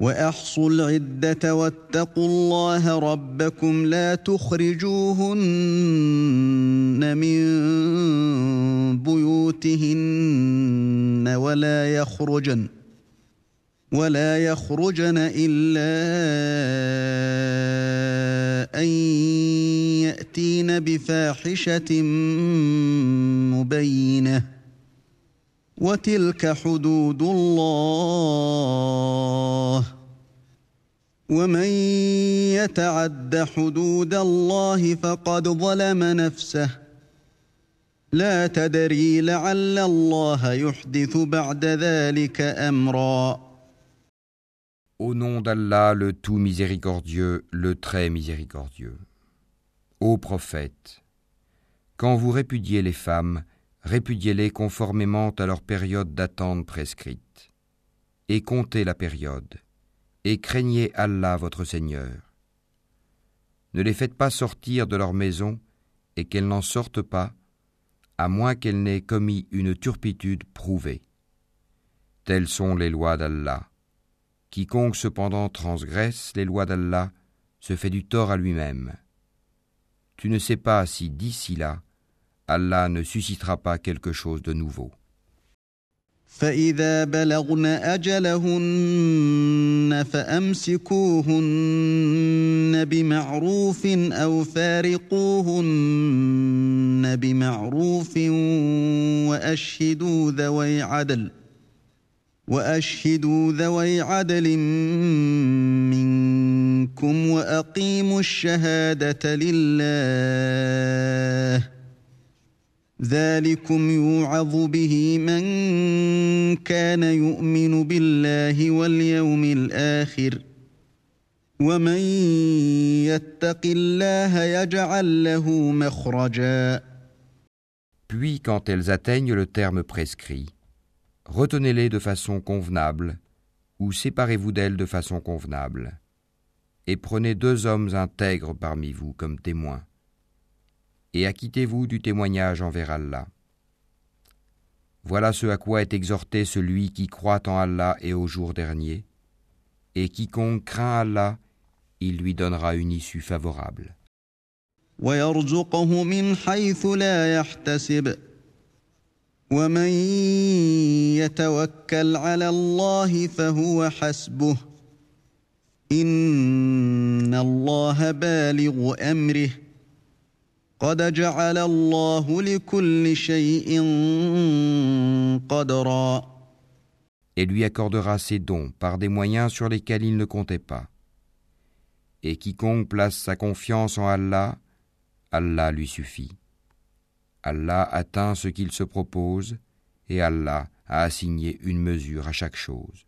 واحصوا العده واتقوا الله ربكم لا تخرجوهن من بيوتهن ولا يخرجن ولا يخرجن الا ان ياتين بفاحشه مبينه وتلك حدود الله ومن يتعد حدود الله فقد ظلم نفسه لا تدري لعل الله يحدث بعد ذلك امرا Au nom d'Allah, le tout miséricordieux, le très miséricordieux. Ô prophète, quand vous répudiez les femmes, répudiez-les conformément à leur période d'attente prescrite, et comptez la période, et craignez Allah votre Seigneur. Ne les faites pas sortir de leur maison, et qu'elles n'en sortent pas, à moins qu'elles n'aient commis une turpitude prouvée. Telles sont les lois d'Allah. Quiconque cependant transgresse les lois d'Allah se fait du tort à lui-même. Tu ne sais pas si d'ici là, Allah ne suscitera pas quelque chose de nouveau. فإذا بلغن أجلهن فأمسكوهن بمعروف أو فارقوهن بمعروف وأشهدوا ذوي عدل وأشهدوا ذوي عدل منكم وأقيموا الشهادة لله ذلكم يوعظ به من كان يؤمن بالله واليوم الآخر ومن يتق الله يجعل له مخرجا Puis quand elles atteignent le terme prescrit, retenez-les de façon convenable ou séparez-vous d'elles de façon convenable et prenez deux hommes intègres parmi vous comme témoins et acquittez-vous du témoignage envers Allah. Voilà ce à quoi est exhorté celui qui croit en Allah et au jour dernier, et quiconque craint Allah, il lui donnera une issue favorable. Et lui accordera ses dons par des moyens sur lesquels il ne comptait pas. Et quiconque place sa confiance en Allah, Allah lui suffit. Allah atteint ce qu'il se propose et Allah a assigné une mesure à chaque chose.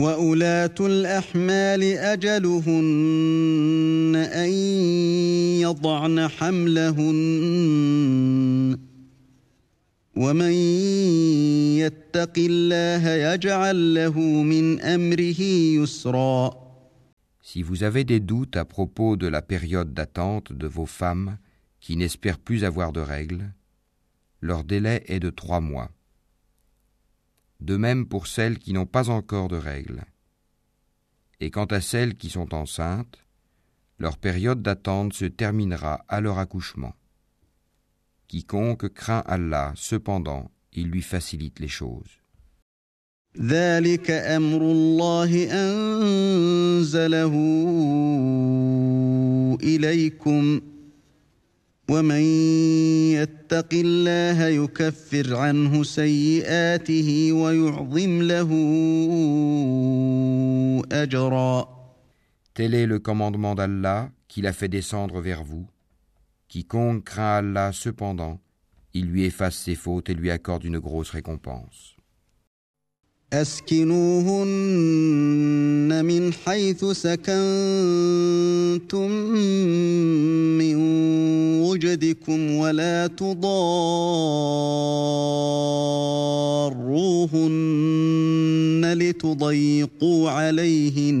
واولات الاحمال اجلهن ان يضعن حملهن ومن يتق الله يجعل له من امره يسرا Si vous avez des doutes à propos de la période d'attente de vos femmes qui n'espèrent plus avoir de règles, leur délai est de trois mois. De même pour celles qui n'ont pas encore de règles. Et quant à celles qui sont enceintes, leur période d'attente se terminera à leur accouchement. Quiconque craint Allah, cependant, il lui facilite les choses. ومن يتق الله يكفر عنه سيئاته ويعظم له اجرا Tel est le commandement d'Allah qu'il a fait descendre vers vous. Quiconque craint Allah cependant, il lui efface ses fautes et lui accorde une grosse récompense. أسكنوهن من حيث سكنتم من وجدكم ولا تضاروهن لتضيقوا عليهن.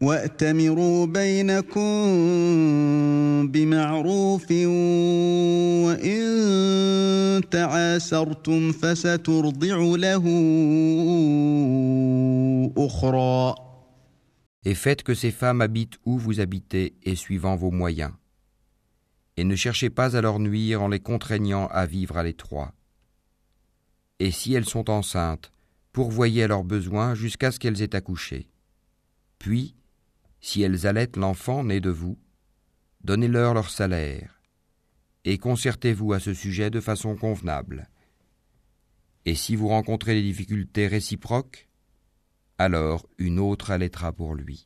واتمروا بينكم بمعروف وان تعاسرتم فسترضع له اخرى Et faites que ces femmes habitent où vous habitez et suivant vos moyens. Et ne cherchez pas à leur nuire en les contraignant à vivre à l'étroit. Et si elles sont enceintes, pourvoyez à leurs besoins jusqu'à ce qu'elles aient accouché. Puis, si elles allaitent l'enfant né de vous, donnez-leur leur salaire, et concertez-vous à ce sujet de façon convenable. Et si vous rencontrez des difficultés réciproques, alors une autre allaitera pour lui.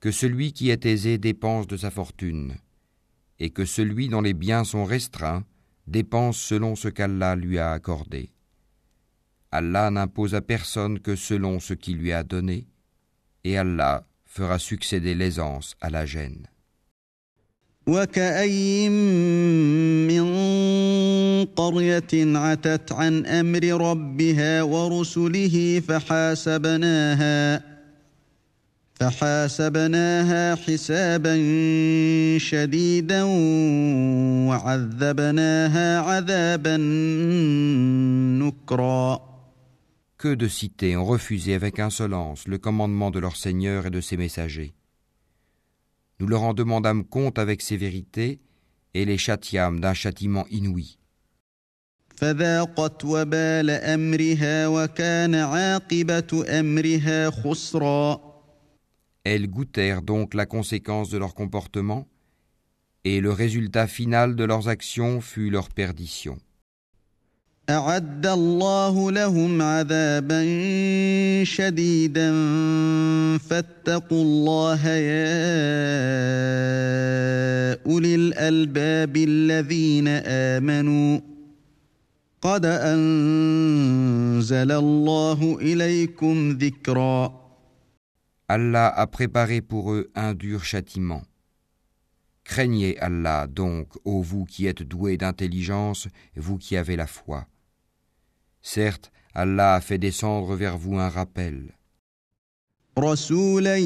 Que celui qui est aisé dépense de sa fortune, et que celui dont les biens sont restreints dépense selon ce qu'Allah lui a accordé. Allah n'impose à personne que selon ce qu'il lui a donné, et Allah fera succéder l'aisance à la gêne. وكاين من قريه عتت عن أمر ربها ورسله فحاسبناها فحاسبناها حسابا شديدا وعذبناها عذابا نكرا Que de cités ont refusé avec insolence le commandement de leur Seigneur et de ses messagers Nous leur en demandâmes compte avec sévérité et les châtiâmes d'un châtiment inouï. Elles goûtèrent donc la conséquence de leur comportement, et le résultat final de leurs actions fut leur perdition. أعد الله لهم عذابا شديدا فاتقوا الله يا أولي الألباب الذين آمنوا قد أنزل الله إليكم ذكرا Allah a préparé pour eux un dur châtiment. Craignez Allah donc, ô vous qui êtes doués d'intelligence, vous qui avez la foi. Certes, Allah a fait descendre vers vous un rappel. رسولا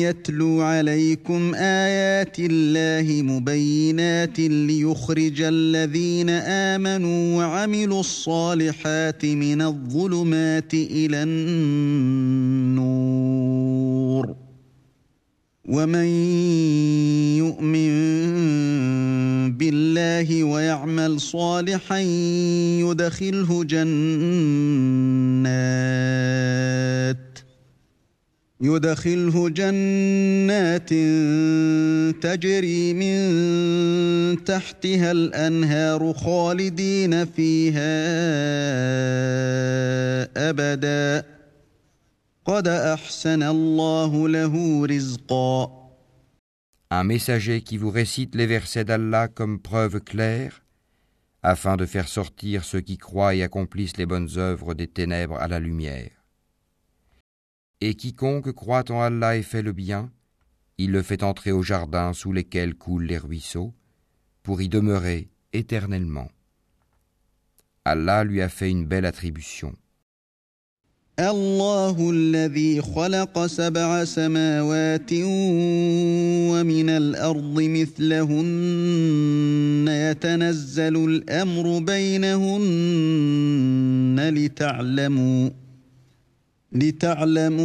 يتلو عليكم آيات الله مبينات ليخرج الذين آمنوا وعملوا الصالحات من الظلمات إلى النور ومن يؤمن بالله ويعمل صالحا يدخله جنات يدخله جنات تجري من تحتها الأنهار خالدين فيها أبدا. قد أحسن الله له رزقا. Un messager qui vous récite les versets d'Allah comme preuve claire, afin de faire sortir ceux qui croient et accomplissent les bonnes œuvres des ténèbres à la lumière. Et quiconque croit en Allah et fait le bien, il le fait entrer au jardin sous lesquels coulent les ruisseaux, pour y demeurer éternellement. Allah lui a fait une belle attribution. الله الذي خلق سبع سماوات ومن الأرض مثلهن. يتنزل الأمر بينهن لتعلموا لتعلموا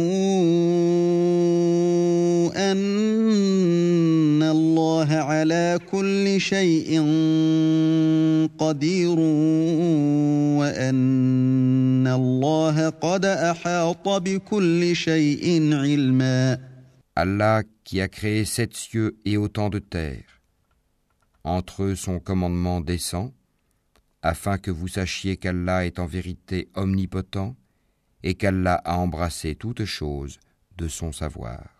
أن الله على كل شيء قدير وأن Allah qui a créé sept cieux et autant de terre. Entre eux son commandement descend, afin que vous sachiez qu'Allah est en vérité omnipotent et qu'Allah a embrassé toutes choses de son savoir.